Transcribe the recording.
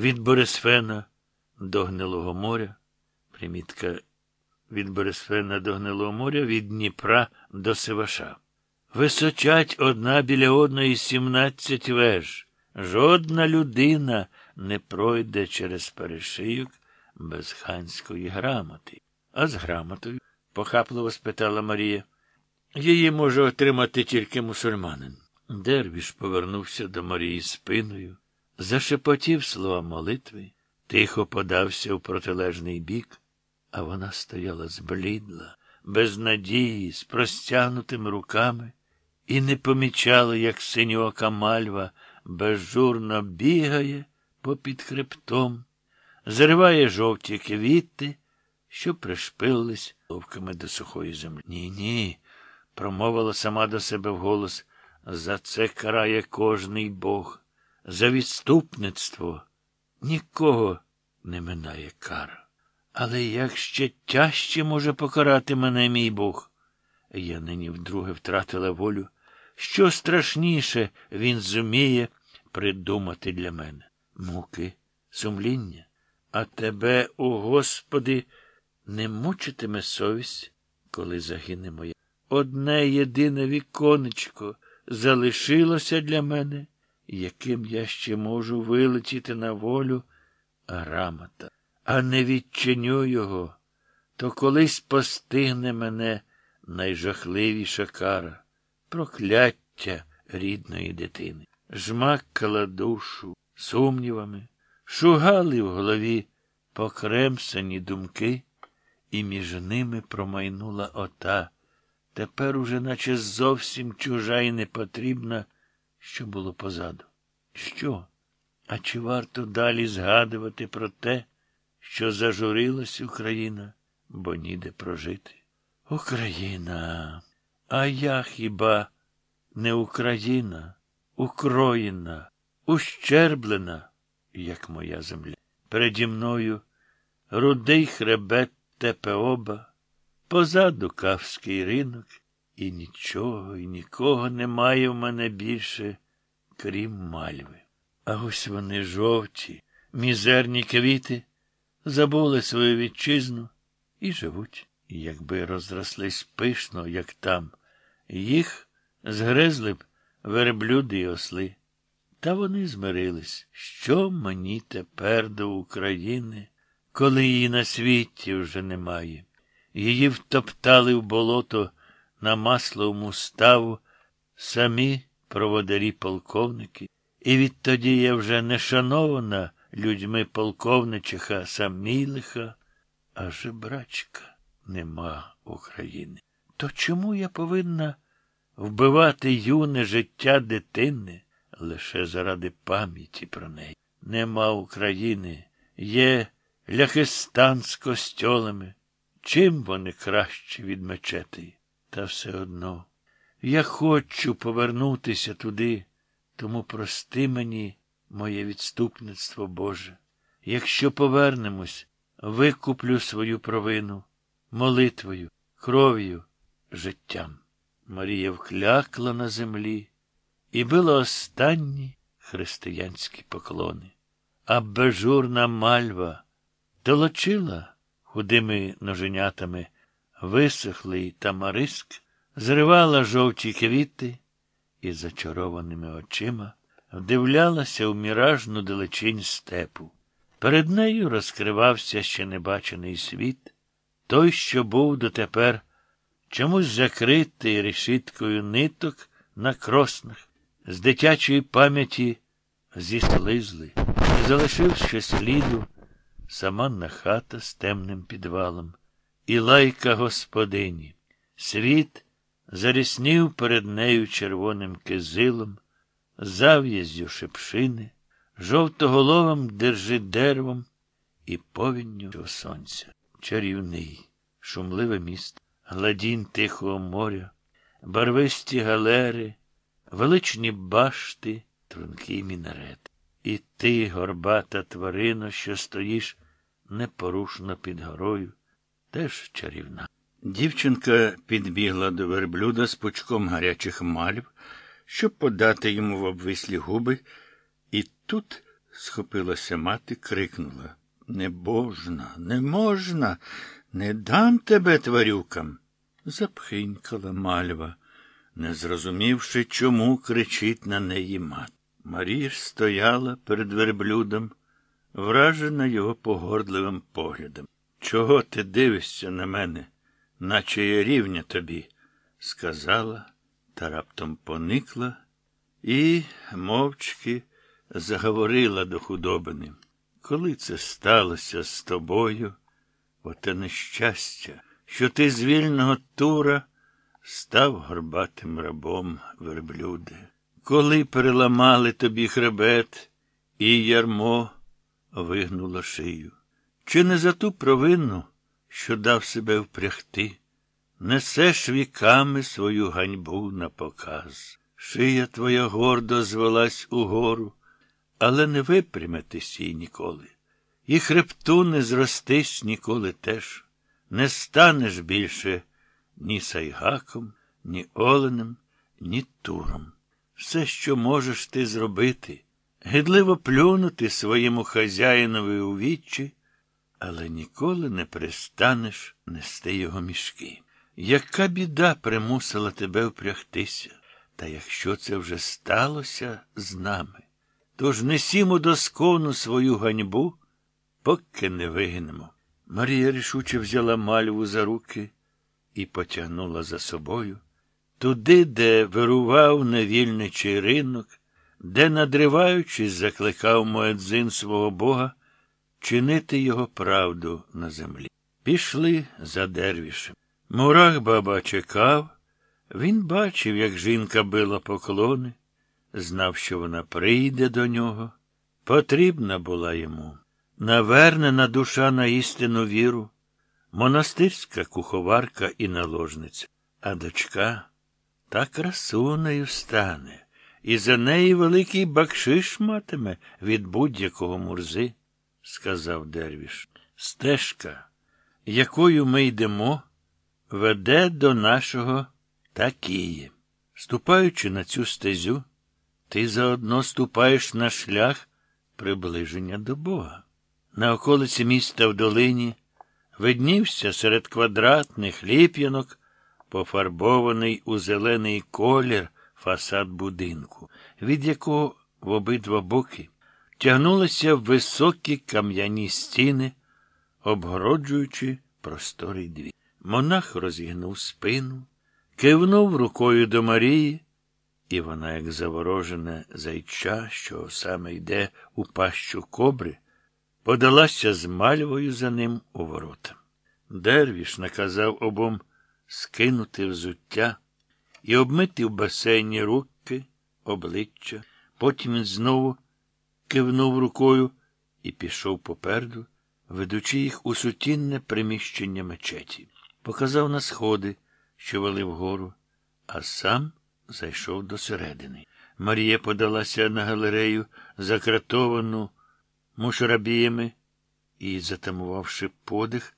Від Борисфена до Гнилого моря, примітка від Борисфена до Гнилого моря, від Дніпра до Сиваша. Височать одна біля одної сімнадцять веж. Жодна людина не пройде через перешийок без ханської грамоти. А з грамотою? похапливо спитала Марія. Її може отримати тільки мусульманин. Дервіш повернувся до Марії спиною, зашепотів слова молитви, тихо подався у протилежний бік, а вона стояла зблідла, без надії, з простягнутими руками, і не помічала, як синьока мальва безжурно бігає попід хребтом, зриває жовті квіти, що пришпились ловками до сухої землі. Ні, ні, промовила сама до себе вголос. За це карає кожний Бог, за відступництво нікого не минає кара. Але як ще тяжче може покарати мене мій Бог? Я нині вдруге втратила волю. Що страшніше він зуміє придумати для мене? Муки, сумління, а тебе, о Господи, не мучитиме совість, коли загине моя. Одне єдине віконечко залишилося для мене, яким я ще можу вилетіти на волю грамота, а не відчиню його, то колись постигне мене найжахливіша кара, прокляття рідної дитини. Жмакала душу сумнівами, шугали в голові покремсані думки, і між ними промайнула ота тепер уже наче зовсім чужа і непотрібна, що було позаду. Що? А чи варто далі згадувати про те, що зажурилась Україна, бо ніде прожити? Україна, а я хіба не Україна, укроєна, ущерблена, як моя земля. Переді мною рудий хребет Тепеоба, Позаду кавський ринок, і нічого, і нікого немає в мене більше, крім мальви. А ось вони жовті, мізерні квіти, забули свою вітчизну і живуть, якби розрослись пишно, як там. Їх згризли б верблюди й осли. Та вони змирились, що мені тепер до України, коли її на світі вже немає. Її втоптали в болото на масловому ставу самі проводарі полковники, і відтоді я вже не шанована людьми полковничиха Самілиха, а жебрачка нема України. То чому я повинна вбивати юне життя дитини лише заради пам'яті про неї? Нема України, є Ляхистан з костьолами. Чим вони краще від мечети? Та все одно. Я хочу повернутися туди, тому прости мені моє відступництво Боже. Якщо повернемось, викуплю свою провину молитвою, кров'ю, життям. Марія вклякла на землі і била останні християнські поклони. А бежурна мальва толочила худими ноженятами висохлий тамариск, зривала жовті квіти і зачарованими очима вдивлялася у міражну далечінь степу. Перед нею розкривався ще небачений світ, той, що був дотепер чомусь закритий решіткою ниток на кроснах, з дитячої пам'яті зіслизли, не залишивши сліду саманна хата з темним підвалом, і лайка господині. Світ заріснів перед нею червоним кизилом, зав'язю шепшини, жовтоголовим держи деревом і повінню сонця. Чарівний, шумливе місто, гладінь тихого моря, барвисті галери, величні башти, трункий мінарет. І ти, горбата тварино, що стоїш непорушно під горою, теж чарівна. Дівчинка підбігла до верблюда з пучком гарячих мальв, щоб подати йому в обвислі губи, і тут схопилася мати, крикнула. Не божна, не можна, не дам тебе тварюкам. Запхинькала мальва, не зрозумівши, чому кричить на неї мати. Марія ж стояла перед верблюдом, вражена його погордливим поглядом. Чого ти дивишся на мене, наче я рівня тобі? сказала та раптом поникла і мовчки заговорила до худобини. Коли це сталося з тобою, оте нещастя, що ти з вільного тура став горбатим рабом верблюде. Коли переламали тобі хребет, і ярмо вигнуло шию. Чи не за ту провину, що дав себе впрягти, несеш віками свою ганьбу на показ? Шия твоя гордо звелась угору, але не випряметись їй ніколи. І хребту не зростись ніколи теж, не станеш більше ні сайгаком, ні оленем, ні туром. Все, що можеш ти зробити, гидливо плюнути своєму хазяїнові у вічі, але ніколи не перестанеш нести його мішки. Яка біда примусила тебе впрягтися? Та якщо це вже сталося з нами, то ж несімо доскону свою ганьбу, поки не вигинемо. Марія рішуче взяла мальву за руки і потягнула за собою туди, де вирував невільничий ринок, де, надриваючись, закликав Моедзин свого Бога чинити його правду на землі. Пішли за дервішем. Мурах баба чекав. Він бачив, як жінка била поклони, знав, що вона прийде до нього. Потрібна була йому навернена душа на істинну віру, монастирська куховарка і наложниця, а дочка та красунею стане, і за неї великий бакшиш матиме від будь-якого мурзи, сказав Дервіш. Стежка, якою ми йдемо, веде до нашого. Такіє. Ступаючи на цю стезю, ти заодно ступаєш на шлях приближення до Бога. На околиці міста в долині виднівся серед квадратних ліп'янок, пофарбований у зелений колір фасад будинку, від якого в обидва боки тягнулися високі кам'яні стіни, обгороджуючи просторий двір. Монах розігнув спину кивнув рукою до Марії, і вона, як заворожене зайча, що саме йде у пащу кобри, подалася з мальвою за ним у ворота. Дервіш наказав обом скинути взуття і обмити в басейні руки, обличчя. Потім знову кивнув рукою і пішов попереду, ведучи їх у сутінне приміщення мечеті. Показав на сходи що вели вгору, а сам зайшов до середини. Марія подалася на галерею, закратовану мушарабіями, і, затамувавши подих,